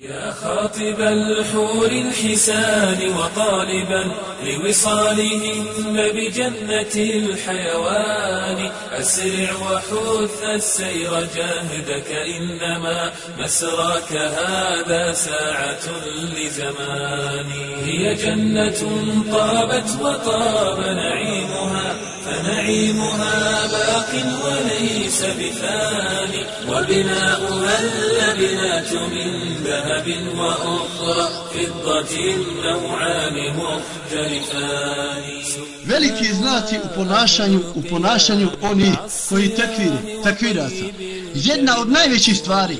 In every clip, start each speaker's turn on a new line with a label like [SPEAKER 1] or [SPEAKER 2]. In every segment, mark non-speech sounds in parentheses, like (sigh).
[SPEAKER 1] يا خاطب الحور الحسان وطالبا لوصالهن بجنة الحيوان أسرع وحث السير جاهدك إنما مسراك هذا ساعة لزمان. هي جنة طابت وطاب نعيمها فنعيمها باق وليس بفاني وبناؤها اللبنات من ذهب وأخرى فضة نوعان مختلفان
[SPEAKER 2] Veliki znaci u ponašanju, u ponašanju oni koji tekviri, tekviraca. Jedna od najvećih stvari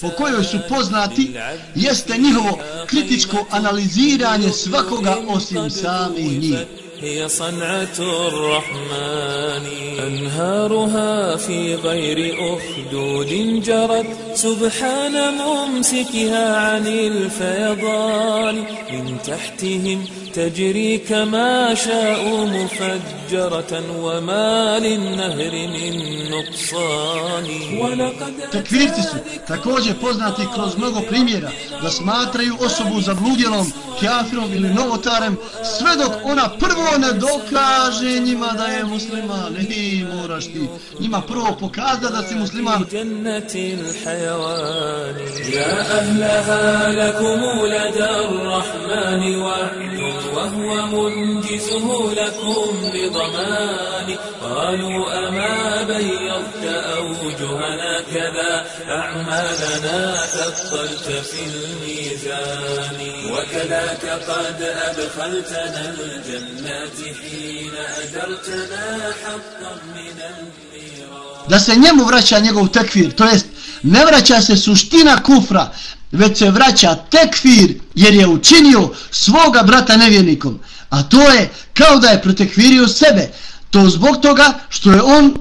[SPEAKER 2] po kojoj su poznati jeste njihovo kritičko analiziranje svakoga osim samih njih.
[SPEAKER 1] هي صنعة الرحمن. أنهارها في غير أخدود جرت. سبحان ممسكها عن الفيضان. من تحتهم تجري كما شاء مفجرة وما للنهر من نقصان ولقد
[SPEAKER 2] Tekvirci su također poznati kroz mnogo primjera da smatraju osobu zabludjelom, kjafirom ili novotarem sve dok ona prvo ne dokaže njima da je musliman. I moraš ti njima prvo pokazati da si musliman.
[SPEAKER 1] جنة الحيوان يا أهلها لكم لدى الرحمن وعد وهو منجزه لكم بضمان قالوا أما بيضت أوجهنا كذا أعمالنا ثقلت في الميزان. وكذاك قد أدخلتنا الجنات حين أجرتنا حقا من
[SPEAKER 2] Da se njemu vraća njegov tekfir, to jest ne vraća se suština kufra, već se vraća tekfir jer je učinio svoga brata nevjernikom. A to je kao da je protekvirio sebe. To zbog toga što je on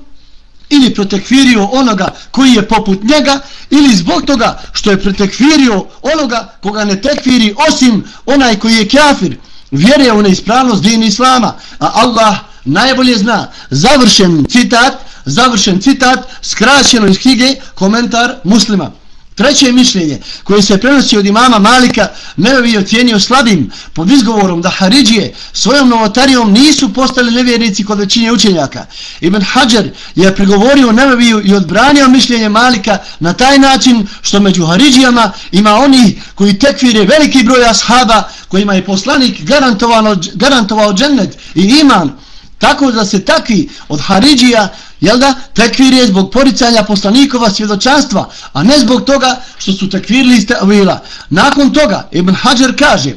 [SPEAKER 2] ili protekvirio onoga koji je poput njega ili zbog toga što je protekvirio onoga koga ne tekfiri osim onaj koji je kafir vjeruje u neispravnost din islama a Allah najbolje zna završen citat završen citat skraćeno iz knjige komentar muslima Treće mišljenje koje se prenosi od imama Malika Nevevi je ocijenio slabim pod izgovorom da Haridžije svojom novotarijom nisu postali nevjernici kod većine učenjaka. Ibn Hajar je prigovorio Neveviju i odbranio mišljenje Malika na taj način što među Haridžijama ima oni koji tekvire veliki broj ashaba kojima je poslanik garantovano, garantovao džennet i iman tako da se takvi od Haridžija jel da, tekvir je zbog poricanja poslanikova svjedočanstva, a ne zbog toga što su tekvirili iz tevila. Nakon toga, Ibn Hajar kaže,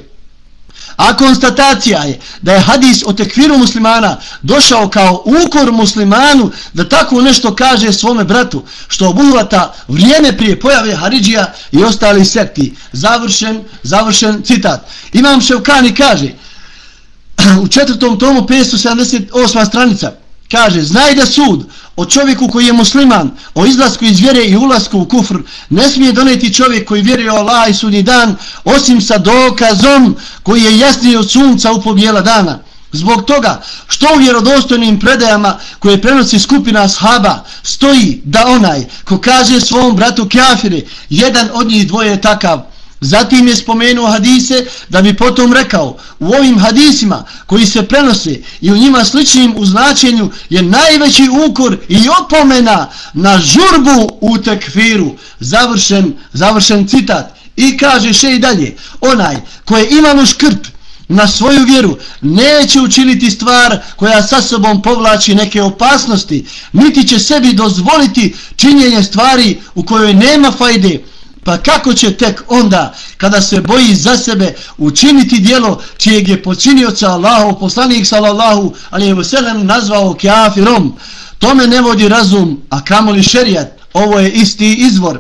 [SPEAKER 2] a konstatacija je da je hadis o tekviru muslimana došao kao ukor muslimanu da tako nešto kaže svome bratu, što obuhvata vrijeme prije pojave Haridžija i ostali sekti. Završen, završen citat. Imam Ševkani kaže, (clears throat) u četvrtom tomu 578. stranica, kaže, znaj da sud o čovjeku koji je musliman, o izlasku iz vjere i ulasku u kufr, ne smije doneti čovjek koji vjeruje o Allah i sudnji dan, osim sa dokazom koji je jasniji od sunca u pobjela dana. Zbog toga što u vjerodostojnim predajama koje prenosi skupina ashaba stoji da onaj ko kaže svom bratu kafire, jedan od njih dvoje je takav, Zatim je spomenuo hadise da bi potom rekao u ovim hadisima koji se prenose i u njima sličnim u značenju je najveći ukor i opomena na žurbu u tekfiru. Završen, završen citat. I kaže še i dalje, onaj ko je imalo škrt na svoju vjeru neće učiniti stvar koja sa sobom povlači neke opasnosti, niti će sebi dozvoliti činjenje stvari u kojoj nema fajde, Pa kako će tek onda, kada se boji za sebe, učiniti dijelo čijeg je počinioca Allahu, poslanik sallallahu alihi wasallam nazvao kjafirom? Tome ne vodi razum, a kamoli šerijat, ovo je isti izvor.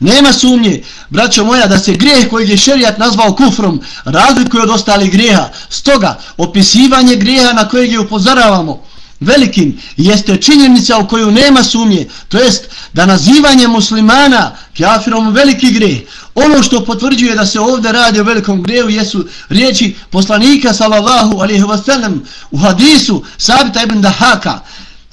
[SPEAKER 2] Nema sumnje, braćo moja, da se grijeh koji je šerijat nazvao kufrom razlikuje od ostalih grijeha. Stoga, opisivanje grijeha na kojeg je upozoravamo, velikim jeste činjenica u koju nema sumnje, to jest da nazivanje muslimana kafirom veliki gre. Ono što potvrđuje da se ovdje radi o velikom greju jesu riječi poslanika sallallahu alaihi wasallam u hadisu Sabita ibn Dahaka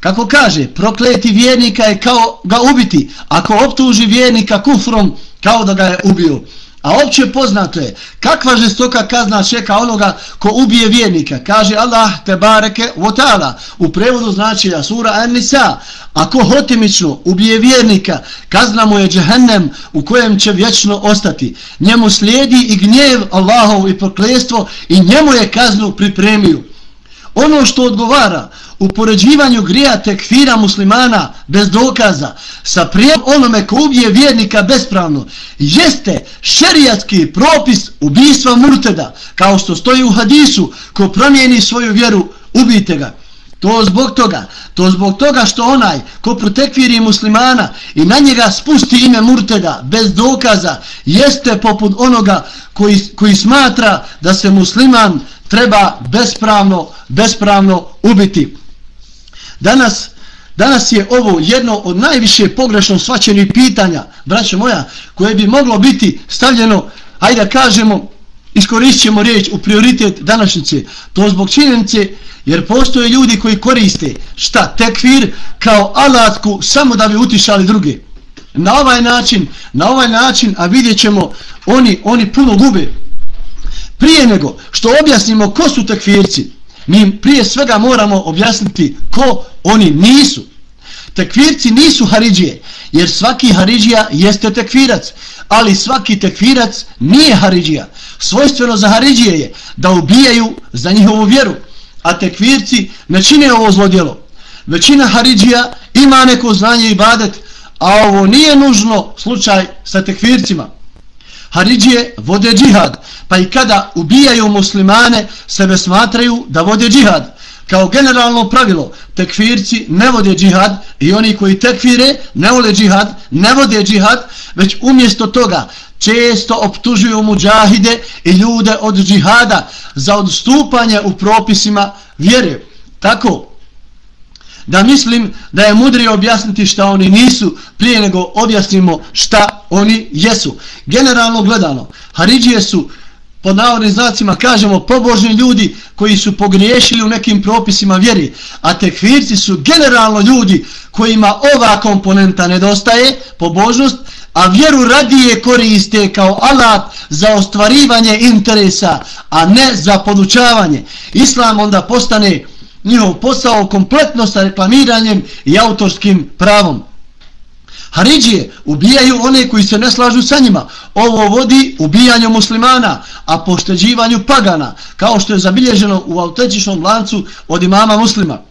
[SPEAKER 2] Kako kaže, prokleti vjernika je kao ga ubiti. Ako optuži vjernika kufrom, kao da ga je ubio. A opće poznato je kakva žestoka kazna čeka onoga ko ubije vjernika. Kaže Allah te bareke votala. U prevodu znači ja sura An-Nisa. Ako hotimično ubije vjernika, kazna mu je džehennem u kojem će vječno ostati. Njemu slijedi i gnjev Allahov i proklestvo i njemu je kaznu pripremio. Ono što odgovara u poređivanju grija tekfira muslimana bez dokaza sa prijem onome ko ubije vjernika bespravno jeste šerijatski propis ubijstva murteda kao što stoji u hadisu ko promijeni svoju vjeru ubijte ga. To zbog toga to zbog toga što onaj ko protekviri muslimana i na njega spusti ime murteda bez dokaza jeste poput onoga koji, koji smatra da se musliman treba bespravno bespravno ubiti Danas, danas je ovo jedno od najviše pogrešno svačenih pitanja, braćo moja, koje bi moglo biti stavljeno, hajde da kažemo, iskoristit ćemo riječ u prioritet današnjice. To zbog činjenice, jer postoje ljudi koji koriste šta tekfir kao alatku samo da bi utišali druge. Na ovaj način, na ovaj način, a vidjet ćemo, oni, oni puno gube. Prije nego što objasnimo ko su tekfirci, mi prije svega moramo objasniti ko oni nisu. Tekfirci nisu Haridžije, jer svaki Haridžija jeste tekfirac, ali svaki tekfirac nije Haridžija. Svojstveno za Haridžije je da ubijaju za njihovu vjeru, a tekfirci ne čine ovo zlodjelo. Većina Haridžija ima neko znanje i badet, a ovo nije nužno slučaj sa tekfircima. Haridžije vode džihad, pa i kada ubijaju muslimane, sebe smatraju da vode džihad. Kao generalno pravilo, tekfirci ne vode džihad i oni koji tekfire ne vole džihad, ne vode džihad, već umjesto toga često optužuju muđahide i ljude od džihada za odstupanje u propisima vjere. Tako, da mislim da je mudrije objasniti šta oni nisu prije nego objasnimo šta oni jesu. Generalno gledano, Haridžije su pod navodnim znacima kažemo pobožni ljudi koji su pogriješili u nekim propisima vjeri, a tekfirci su generalno ljudi kojima ova komponenta nedostaje, pobožnost, a vjeru radije koriste kao alat za ostvarivanje interesa, a ne za podučavanje. Islam onda postane njihov posao kompletno sa reklamiranjem i autorskim pravom. Haridžije ubijaju one koji se ne slažu sa njima. Ovo vodi ubijanju muslimana, a pošteđivanju pagana, kao što je zabilježeno u autentičnom lancu od imama muslima.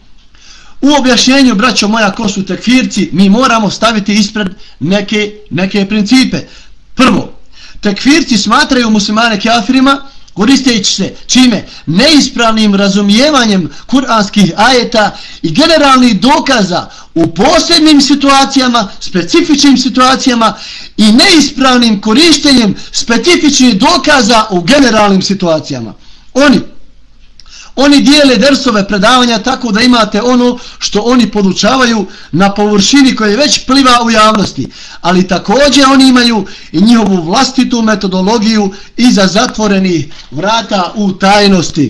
[SPEAKER 2] U objašnjenju, braćo moja, ko su tekfirci, mi moramo staviti ispred neke, neke principe. Prvo, tekfirci smatraju muslimane kafirima, koristeći se čime neispravnim razumijevanjem kuranskih ajeta i generalnih dokaza u posebnim situacijama, specifičnim situacijama i neispravnim korištenjem specifičnih dokaza u generalnim situacijama. Oni Oni dijele dersove predavanja tako da imate ono što oni podučavaju na površini koje već pliva u javnosti. Ali također oni imaju i njihovu vlastitu metodologiju iza zatvorenih vrata u tajnosti.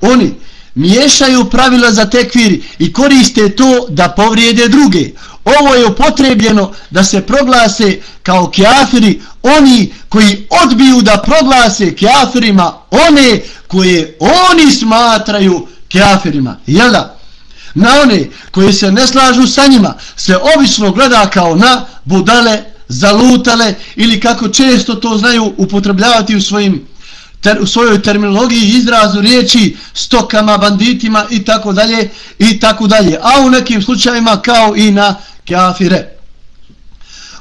[SPEAKER 2] Oni miješaju pravila za tekvir i koriste to da povrijede druge. Ovo je upotrebljeno da se proglase kao kjafiri oni koji odbiju da proglase kjafirima one koje oni smatraju kjafirima. Jel da? Na one koji se ne slažu sa njima se obično gleda kao na budale, zalutale ili kako često to znaju upotrebljavati u svojim ter, u svojoj terminologiji izrazu riječi stokama, banditima i tako dalje i tako dalje. A u nekim slučajima kao i na kafire.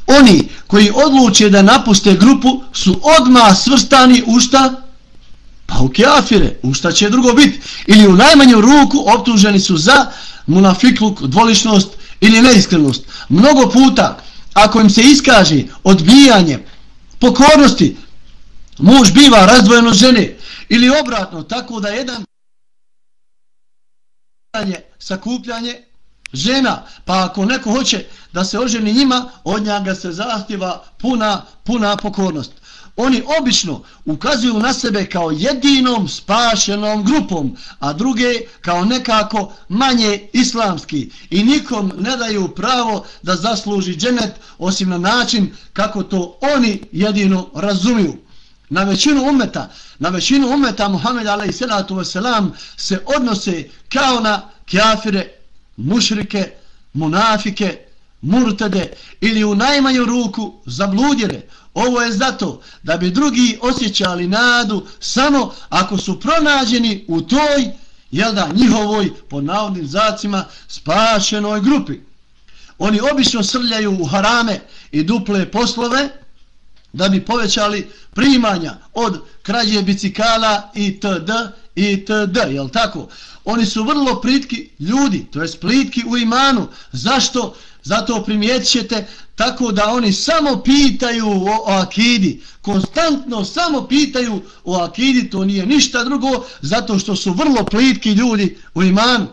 [SPEAKER 2] Oni koji odluče da napuste grupu su odma svrstani u šta? Pa u kafire. U šta će drugo biti? Ili u najmanju ruku optuženi su za munafikluk, dvolišnost ili neiskrenost. Mnogo puta, ako im se iskaže odbijanje pokornosti, muž biva razdvojen od žene ili obratno, tako da jedan sakupljanje žena, pa ako neko hoće da se oženi njima, od njega se zahtjeva puna, puna pokornost. Oni obično ukazuju na sebe kao jedinom spašenom grupom, a druge kao nekako manje islamski i nikom ne daju pravo da zasluži dženet osim na način kako to oni jedino razumiju. Na većinu umeta, na većinu umeta Muhammed a.s. se odnose kao na kjafire, mušrike, munafike, murtede ili u najmanju ruku zabludjere. Ovo je zato da bi drugi osjećali nadu samo ako su pronađeni u toj, jel da, njihovoj, po navodnim zacima, spašenoj grupi. Oni obično srljaju u harame i duple poslove da bi povećali primanja od krađe bicikala itd. itd. Jel tako? Oni su vrlo plitki ljudi, to je plitki u imanu. Zašto? Zato primijetit ćete tako da oni samo pitaju o, o akidi. Konstantno samo pitaju o akidi, to nije ništa drugo, zato što su vrlo plitki ljudi u imanu.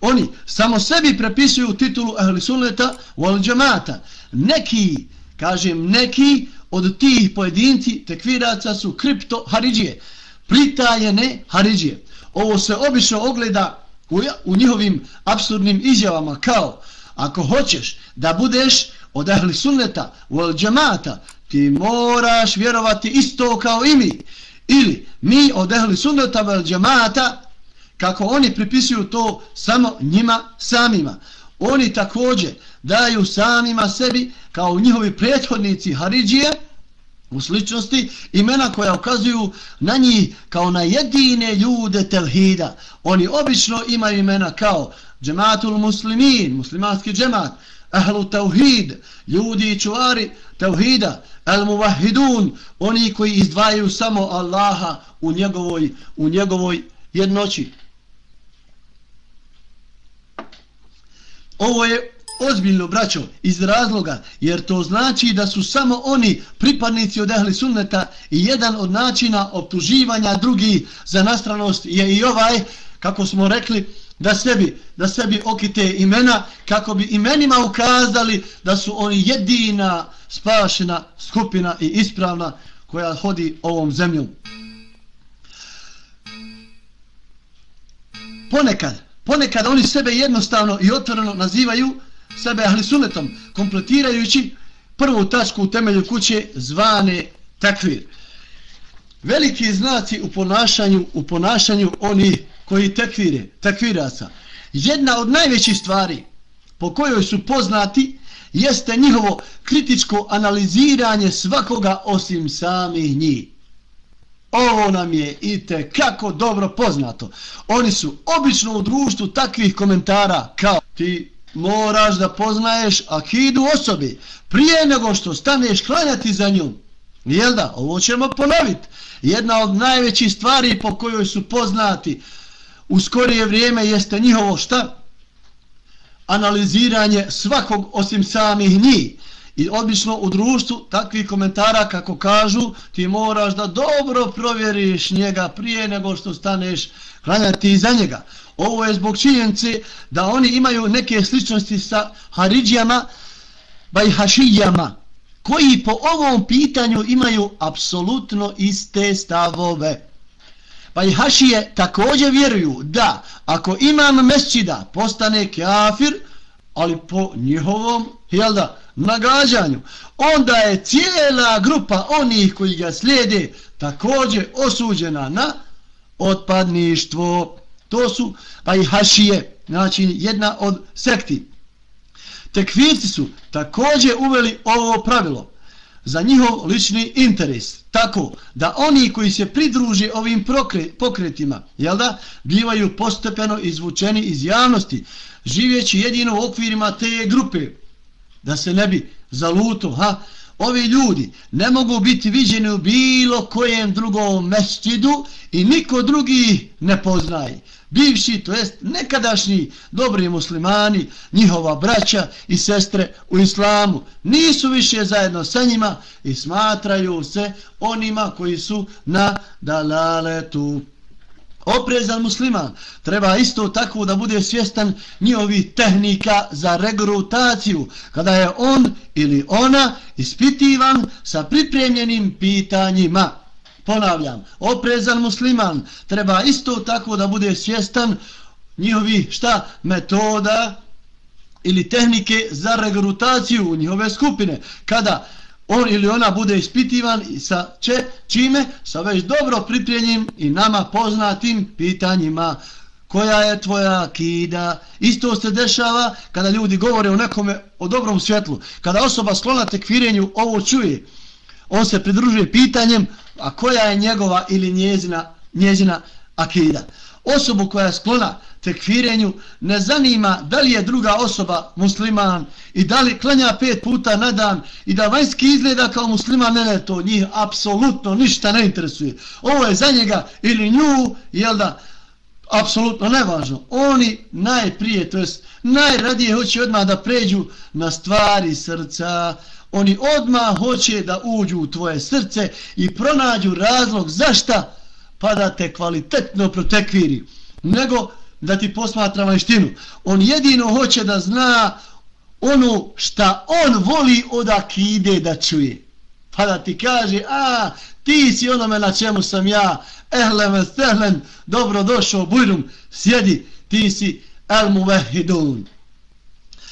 [SPEAKER 2] Oni samo sebi prepisuju titulu ahli sunneta u al džamata. Neki, kažem neki, od tih pojedinci tekviraca su kripto haridžije. Pritajene haridžije. Ovo se obično ogleda u, u njihovim absurdnim izjavama kao ako hoćeš da budeš od ahli sunneta u al džamata ti moraš vjerovati isto kao i mi ili mi od ahli sunneta u džamata kako oni pripisuju to samo njima samima oni također daju samima sebi kao njihovi prethodnici Haridžije u sličnosti imena koja ukazuju na njih kao na jedine ljude telhida. Oni obično imaju imena kao džematul muslimin, muslimanski džemat, ahlu tauhid, ljudi i čuvari tauhida, el muvahidun, oni koji izdvajaju samo Allaha u njegovoj, u njegovoj jednoći. Ovo je ozbiljno braćo iz razloga jer to znači da su samo oni pripadnici od ehli sunneta i jedan od načina optuživanja drugi za nastranost je i ovaj kako smo rekli da sebi, da sebi okite imena kako bi imenima ukazali da su oni jedina spašena skupina i ispravna koja hodi ovom zemljom. Ponekad, ponekad oni sebe jednostavno i otvoreno nazivaju sebe ahli sunetom, kompletirajući prvu tačku u temelju kuće zvane takvir. Veliki znaci u ponašanju, u ponašanju oni koji takvire, takviraca. Jedna od najvećih stvari po kojoj su poznati jeste njihovo kritičko analiziranje svakoga osim samih njih. Ovo nam je i te kako dobro poznato. Oni su obično u društvu takvih komentara kao ti moraš da poznaješ akidu osobi prije nego što staneš klanjati za njom. Jel da? Ovo ćemo ponoviti. Jedna od najvećih stvari po kojoj su poznati u skorije vrijeme jeste njihovo šta? Analiziranje svakog osim samih njih. I obično u društvu takvih komentara kako kažu ti moraš da dobro provjeriš njega prije nego što staneš klanjati za njega. Ovo je zbog činjenice da oni imaju neke sličnosti sa Haridžijama Bajhašijama koji po ovom pitanju imaju apsolutno iste stavove. Bajhašije također vjeruju da ako imam mesčida postane kafir, ali po njihovom jel da, nagađanju, onda je cijela grupa onih koji ga slijede također osuđena na otpadništvo. To su pa i hašije, znači jedna od sekti. Tekvirci su također uveli ovo pravilo za njihov lični interes. Tako da oni koji se pridruže ovim pokretima, jel da, bivaju postepeno izvučeni iz javnosti, živjeći jedino u okvirima te grupe, da se ne bi zaluto, ha, ovi ljudi ne mogu biti viđeni u bilo kojem drugom mešćidu i niko drugi ne poznaje. Bivši, to jest nekadašnji dobri muslimani, njihova braća i sestre u islamu, nisu više zajedno sa njima i smatraju se onima koji su na dalaletu. Oprezan musliman treba isto tako da bude svjestan njihovih tehnika za regrutaciju kada je on ili ona ispitivan sa pripremljenim pitanjima. Ponavljam, oprezan musliman treba isto tako da bude svjestan njihovi šta metoda ili tehnike za regrutaciju njihove skupine. Kada on ili ona bude ispitivan sa če, čime? Sa već dobro pripremljenim i nama poznatim pitanjima koja je tvoja akida. Isto se dešava kada ljudi govore o nekome o dobrom svjetlu. Kada osoba sklona tekvirenju ovo čuje, on se pridružuje pitanjem a koja je njegova ili njezina, njezina akida. Osobu koja je sklona tekfirenju ne zanima da li je druga osoba musliman i da li klanja pet puta na dan i da vanjski izgleda kao musliman, ne, ne, to njih apsolutno ništa ne interesuje. Ovo je za njega ili nju, jel da, apsolutno nevažno. Oni najprije, to jest najradije hoće odmah da pređu na stvari srca, oni odmah hoće da uđu u tvoje srce i pronađu razlog zašta pa da te kvalitetno protekviri. Nego da ti posmatra vanštinu. On jedino hoće da zna ono šta on voli od akide da čuje. Pa da ti kaže, a, ti si onome na čemu sam ja, ehlem, stehlen, dobro došao, bujrum, sjedi, ti si el muvehidun.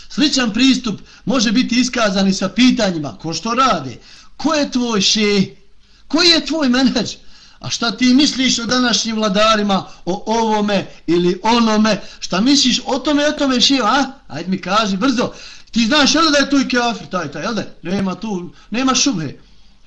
[SPEAKER 2] Sličan pristup može biti iskazan i sa pitanjima, ko što rade, ko je tvoj še, koji je tvoj menadžer, A šta ti misliš o današnjim vladarima, o ovome ili onome? Šta misliš o tome i o tome šiva, a? Ajde mi kaži brzo. Ti znaš, jel da je tu i kafir, taj, taj, jel da? Nema tu, nema šube.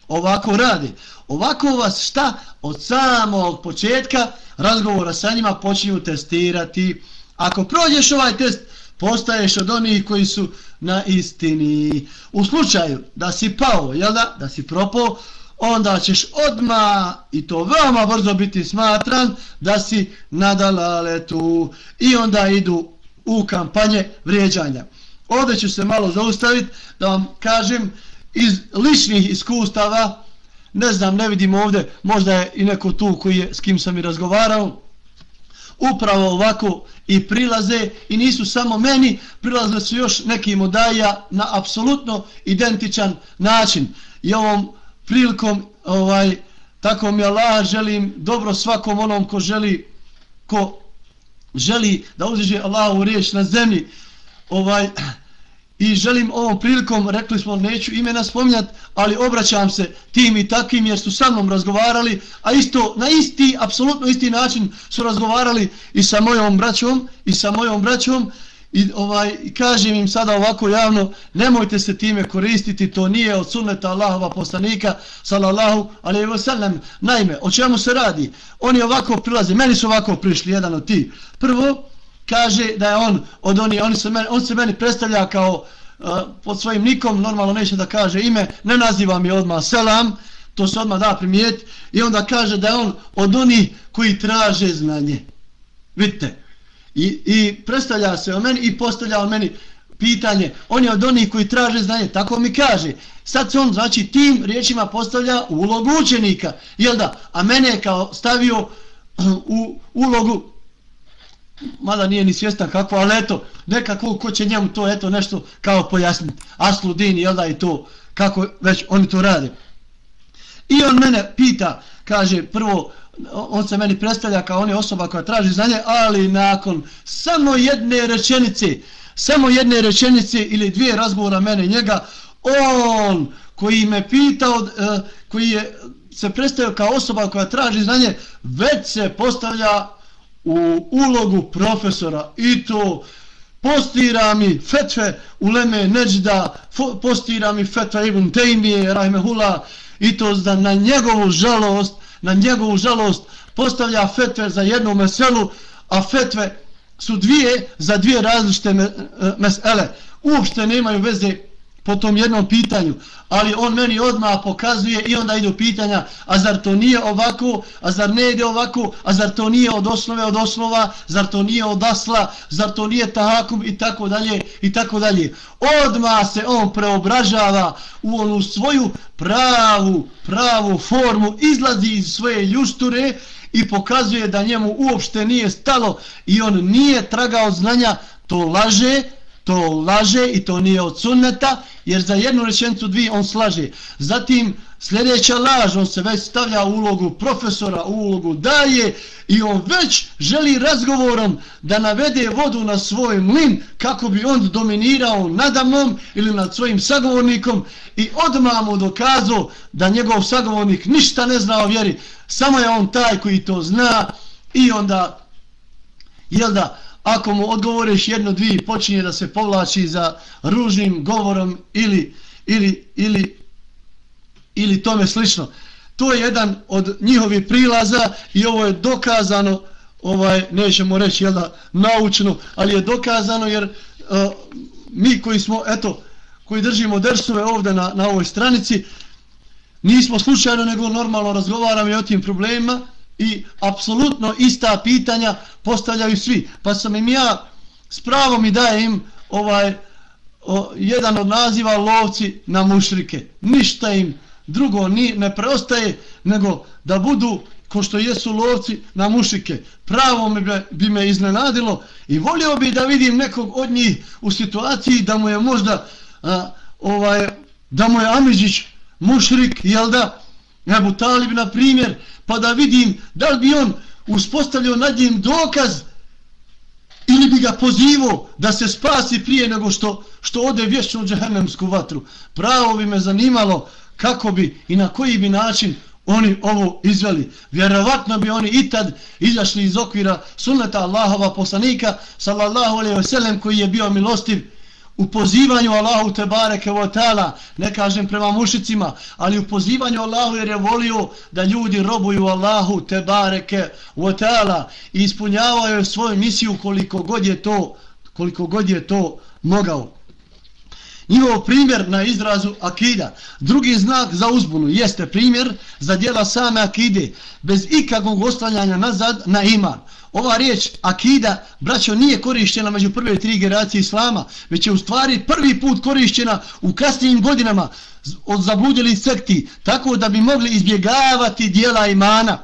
[SPEAKER 2] Ovako radi. Ovako vas šta od samog početka razgovora sa njima počinju testirati. Ako prođeš ovaj test, postaješ od onih koji su na istini. U slučaju da si pao, jel da? Da si propao, onda ćeš odma i to veoma brzo biti smatran da si nadalale tu i onda idu u kampanje vrijeđanja. Ovdje ću se malo zaustaviti da vam kažem iz ličnih iskustava, ne znam, ne vidim ovdje, možda je i neko tu koji je, s kim sam i razgovarao, upravo ovako i prilaze i nisu samo meni, prilazili su još neki modaja na apsolutno identičan način. I ovom prilikom ovaj tako mi Allah želim dobro svakom onom ko želi ko želi da uzdiže u riječ na zemlji. Ovaj i želim ovom prilikom rekli smo neću imena spominjat ali obraćam se tim i takvim jer su sa mnom razgovarali a isto na isti apsolutno isti način su razgovarali i sa mojom braćom i sa mojom braćom i ovaj kažem im sada ovako javno nemojte se time koristiti to nije od sunneta Allahova poslanika sallallahu alejhi ve sellem naime o čemu se radi? Oni ovako prilaze meni su ovako prišli jedan od ti prvo kaže da je on od oni oni se meni on se meni predstavlja kao uh, pod svojim nikom normalno neće da kaže ime ne naziva mi odma selam to se odma da primijeti. I onda kaže da je on od oni koji traže znanje. Vidite I, I predstavlja se o meni i postavlja o meni pitanje. On je od onih koji traže znanje, tako mi kaže. Sad se on, znači, tim riječima postavlja ulogu učenika. Jel da? A mene je kao stavio u ulogu mada nije ni svjestan kako, ali eto, nekako ko će njemu to eto nešto kao pojasniti. Asludin, jel da, i to, kako već oni to rade. I on mene pita, kaže, prvo, on se meni predstavlja kao on je osoba koja traži znanje, ali nakon samo jedne rečenice, samo jedne rečenice ili dvije razgovora mene i njega, on koji me pitao, eh, koji je se predstavio kao osoba koja traži znanje, već se postavlja u ulogu profesora. I to postira mi fetve uleme Neđda, postira mi fetve Ibn Tejmije, Rahmehullah, i to da na njegovu žalost na njegovu žalost postavlja fetve za jednu meselu, a fetve su dvije za dvije različite e, mesele. Uopšte nemaju veze po tom jednom pitanju, ali on meni odmah pokazuje i onda idu pitanja, a zar to nije ovako, a zar ne ide ovako, a zar to nije od osnove od osnova, zar to nije od asla, zar to nije tahakum i tako dalje i tako dalje. Odmah se on preobražava u onu svoju pravu, pravu formu, izlazi iz svoje ljušture i pokazuje da njemu uopšte nije stalo i on nije tragao znanja, to laže, to laže i to nije od sunneta, jer za jednu rečenicu dvije on slaže. Zatim sljedeća laž, on se već stavlja u ulogu profesora, u ulogu daje i on već želi razgovorom da navede vodu na svoj mlin kako bi on dominirao nadamnom ili nad svojim sagovornikom i odmah mu dokazao da njegov sagovornik ništa ne zna o vjeri, samo je on taj koji to zna i onda, jel da, ako mu odgovoriš jedno, dvije, počinje da se povlači za ružnim govorom ili, ili, ili, ili tome slično. To je jedan od njihovih prilaza i ovo je dokazano, ovaj nećemo reći jel da, naučno, ali je dokazano jer uh, mi koji smo, eto, koji držimo dersove ovdje na, na ovoj stranici, nismo slučajno nego normalno razgovaramo i o tim problemima, i apsolutno ista pitanja postavljaju svi. Pa sam im ja s pravom i dajem ovaj o, jedan od naziva lovci na mušrike. Ništa im drugo ni, ne preostaje nego da budu ko što jesu lovci na mušike. Pravo me, bi me iznenadilo i volio bi da vidim nekog od njih u situaciji da mu je možda a, ovaj da mu je Amidžić mušrik, jel da? Ebu Talib, na primjer, pa da vidim da li bi on uspostavljao nad njim dokaz ili bi ga pozivao da se spasi prije nego što, što ode vječno u džahennemsku vatru. Pravo bi me zanimalo kako bi i na koji bi način oni ovo izveli. Vjerovatno bi oni i tad izašli iz okvira sunneta Allahova poslanika sallallahu alaihi wa sallam koji je bio milostiv u pozivanju Allahu te bareke wa ta'ala, ne kažem prema mušicima, ali u pozivanju Allahu jer je volio da ljudi robuju Allahu te bareke wa ta'ala i ispunjavaju svoju misiju koliko god je to, koliko god je to mogao. Njihov primjer na izrazu akida. Drugi znak za uzbunu jeste primjer za djela same akide, bez ikakvog oslanjanja nazad na iman. Ova riječ akida, braćo, nije korištena među prve tri generacije islama, već je u stvari prvi put korištena u kasnijim godinama od zabludjelih sekti, tako da bi mogli izbjegavati dijela imana.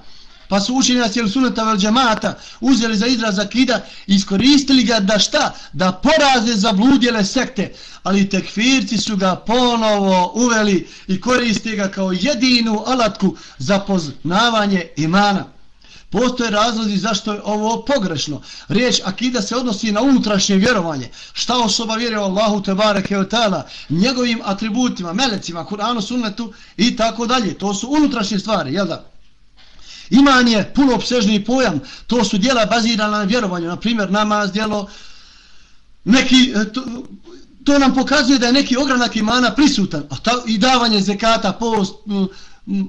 [SPEAKER 2] Pa su učenjaci ili sunata vel džamata uzeli za izraz akida i iskoristili ga da šta? Da poraze zabludjele sekte. Ali tekfirci su ga ponovo uveli i koriste ga kao jedinu alatku za poznavanje imana. Postoje razlozi zašto je ovo pogrešno. Riječ akida se odnosi na unutrašnje vjerovanje. Šta osoba vjeruje Allahu Tebare Keotala, njegovim atributima, melecima, Kur'anu, sunnetu i tako dalje. To su unutrašnje stvari, jel da? Iman je puno obsežniji pojam. To su dijela bazirana na vjerovanju. Naprimjer, namaz, dijelo, neki, e, to, to nam pokazuje da je neki ogranak imana prisutan. A ta, I davanje zekata, post,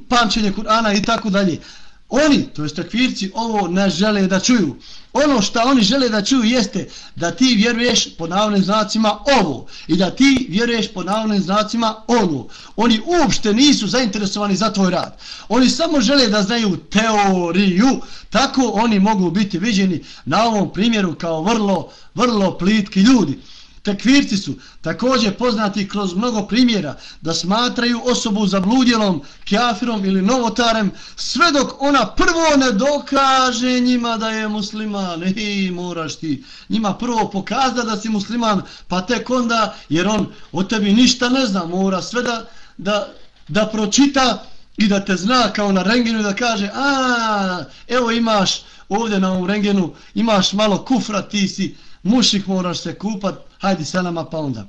[SPEAKER 2] pamćenje Kur'ana i tako dalje. Oni, to jest takvirci, ovo ne žele da čuju. Ono što oni žele da čuju jeste da ti vjeruješ po navnim znacima ovo i da ti vjeruješ po navnim znacima ono. Oni uopšte nisu zainteresovani za tvoj rad. Oni samo žele da znaju teoriju. Tako oni mogu biti viđeni na ovom primjeru kao vrlo, vrlo plitki ljudi. Tekvirci su također poznati kroz mnogo primjera da smatraju osobu zabludjelom, kjafirom ili novotarem sve dok ona prvo ne dokaže njima da je musliman. Ej, moraš ti njima prvo pokazati da si musliman, pa tek onda, jer on o tebi ništa ne zna, mora sve da, da, da pročita i da te zna kao na rengenu da kaže a evo imaš ovdje na ovom rengenu imaš malo kufra, ti si mušik, moraš se kupat, hajdi selama pa onda.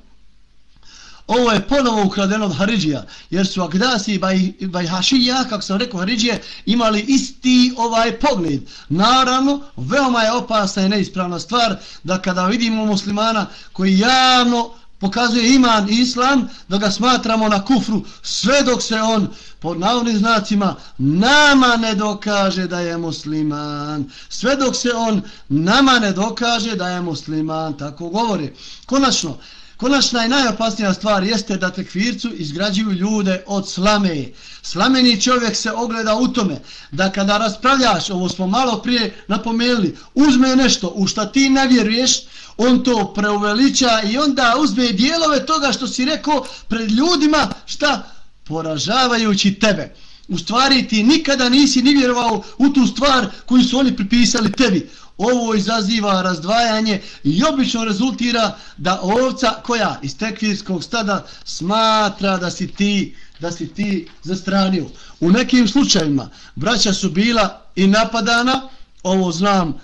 [SPEAKER 2] Ovo je ponovo ukradeno od Haridžija, jer su Agdasi i Bajhašija, kako sam rekao Haridžije, imali isti ovaj pogled. Naravno, veoma je opasna i neispravna stvar da kada vidimo muslimana koji javno pokazuje iman i islam, da ga smatramo na kufru, sve dok se on po navodnim znacima nama ne dokaže da je musliman. Sve dok se on nama ne dokaže da je musliman, tako govori. Konačno, Konačna i najopasnija stvar jeste da tekvircu izgrađuju ljude od slame. Slameni čovjek se ogleda u tome da kada raspravljaš, ovo smo malo prije napomenuli, uzme nešto u što ti ne vjeruješ, on to preuveliča i onda uzme dijelove toga što si rekao pred ljudima šta poražavajući tebe. U stvari ti nikada nisi ni vjerovao u tu stvar koju su oni pripisali tebi. Ovo izaziva razdvajanje i obično rezultira da ovca koja iz tekvirskog stada smatra da si ti da si ti zastranio. U nekim slučajima braća su bila i napadana, ovo znam,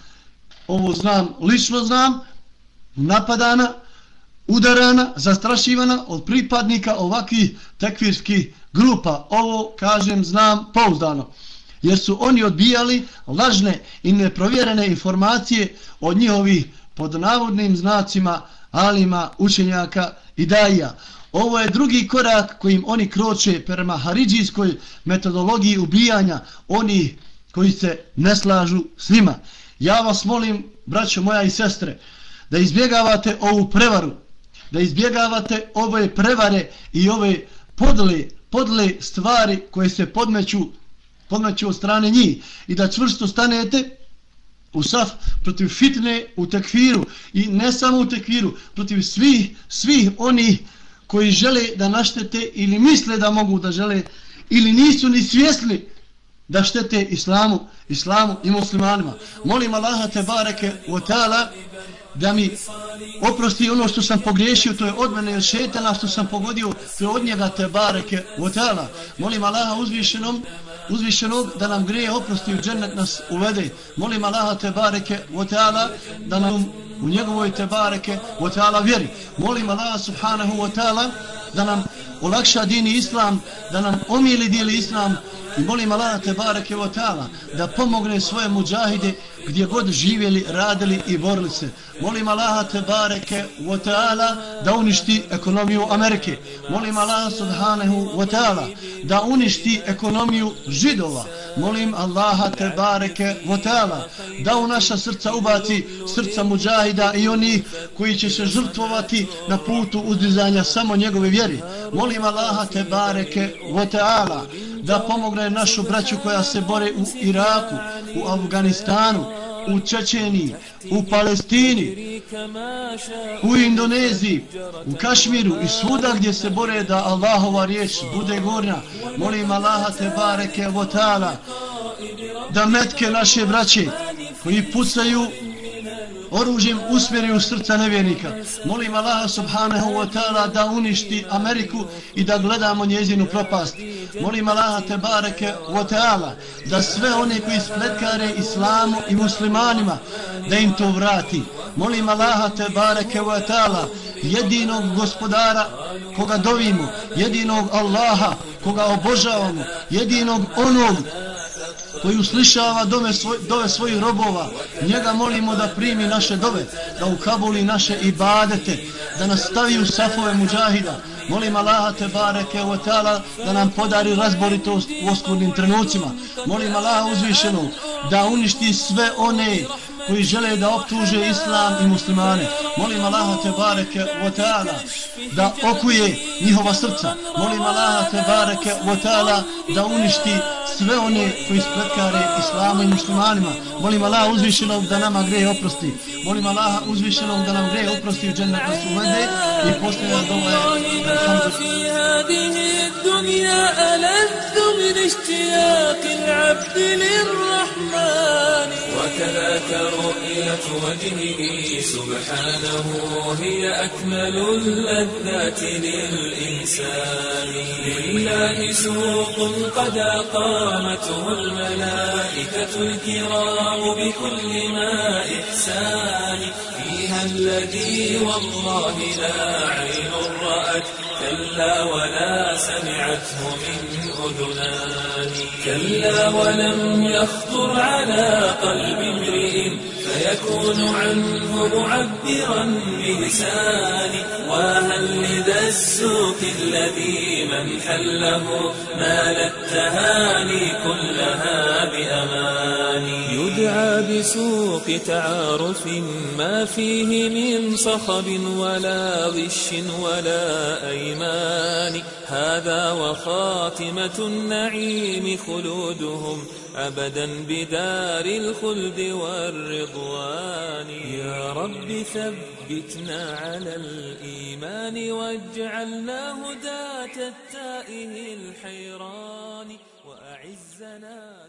[SPEAKER 2] ovo znam, lično znam, napadana, udarana, zastrašivana od pripadnika ovakvih tekvirskih grupa. Ovo, kažem, znam pouzdano. Jer su oni odbijali lažne i neprovjerene informacije od njihovih pod navodnim znacima alima, učenjaka i daija. Ovo je drugi korak kojim oni kroče prema haridžijskoj metodologiji ubijanja oni koji se ne slažu s njima. Ja vas molim, braćo moja i sestre, da izbjegavate ovu prevaru, da izbjegavate ove prevare i ove podle, podle stvari koje se podmeću, podmeću od strane njih. I da čvrsto stanete u saf protiv fitne u tekfiru. I ne samo u tekfiru, protiv svih, svih onih koji žele da naštete ili misle da mogu da žele ili nisu ni svjesni da štete islamu, islamu i muslimanima. Molim Allaha te bareke u ta'ala da mi oprosti ono što sam pogriješio, to je od mene od šetana što sam pogodio, to je od njega te bareke u ta'ala. Molim Allaha uzvišenom uzvišenog da nam greje oprosti u džennet nas uvede. Molim Allaha te bareke u ta'ala da nam u njegovoj te bareke u ta'ala vjeri. Molim Allaha subhanahu wa ta'ala da nam olakša dini islam, da nam omili dijeli islam. I molim Allah te bareke o ta'ala da pomogne svoje muđahide gdje god živjeli, radili i borili se. Molim Allaha te bareke wa ta'ala da uništi ekonomiju Amerike. Molim Allaha subhanahu wa ta'ala da uništi ekonomiju židova. Molim Allaha te bareke wa ta'ala da u naša srca ubaci srca muđahida i oni koji će se žrtvovati na putu uzdizanja samo njegove vjeri. Molim Allaha te bareke wa ta'ala da pomogne našu braću koja se bore u Iraku, u Afganistanu, u Čečeni, u Palestini, u Indoneziji, u Kašmiru i svuda gdje se bore da Allahova riječ bude gornja. Molim Allaha te bareke votala da metke naše braće koji pucaju oružjem usmjeri u srca nevjernika. Molim Allaha subhanahu wa ta'ala da uništi Ameriku i da gledamo njezinu propast. Molim Allaha te bareke wa ta'ala da sve one koji spletkare islamu i muslimanima da im to vrati. Molim Allaha te bareke wa ta'ala jedinog gospodara koga dovimo, jedinog Allaha koga obožavamo, jedinog onog koji uslišava dove, svoj, dove svojih robova. Njega molimo da primi naše dove, da ukabuli naše ibadete, da nas stavi u safove muđahida. Molim Allaha te bareke o tala da nam podari razboritost u oskurnim trenucima. Molim Allaha uzvišenog da uništi sve one koji žele da optuže islam i muslimane. Molim Allaha te bareke wa ta'ala da okuje njihova srca. Molim Allaha te bareke wa ta'ala da uništi sve one koji spletkare islamu i muslimanima. Molim Allaha uzvišenog da nama greje oprosti. Molim Allaha uzvišenog da nam greje oprosti u džennet nas uvede i posljedna dova je
[SPEAKER 1] وكذاك رؤية وجهه سبحانه هي أكمل اللذات للإنسان. لله سوق قد أقامته الملائكة الكرام بكل ما إحسان. الذي والله لا عين رأت كلا ولا سمعته من أذنان. كلا ولم يخطر على قلب امرئ فيكون عنه معبرا بلسانه وهل لذا السوق الذي من حله مال التهاني كلها بأماني؟ نسعى بسوق تعارف ما فيه من صخب ولا غش ولا أيمان. هذا وخاتمة النعيم خلودهم أبدا بدار الخلد والرضوان. يا رب ثبتنا على الإيمان واجعلنا هداة التائه الحيران. وأعزنا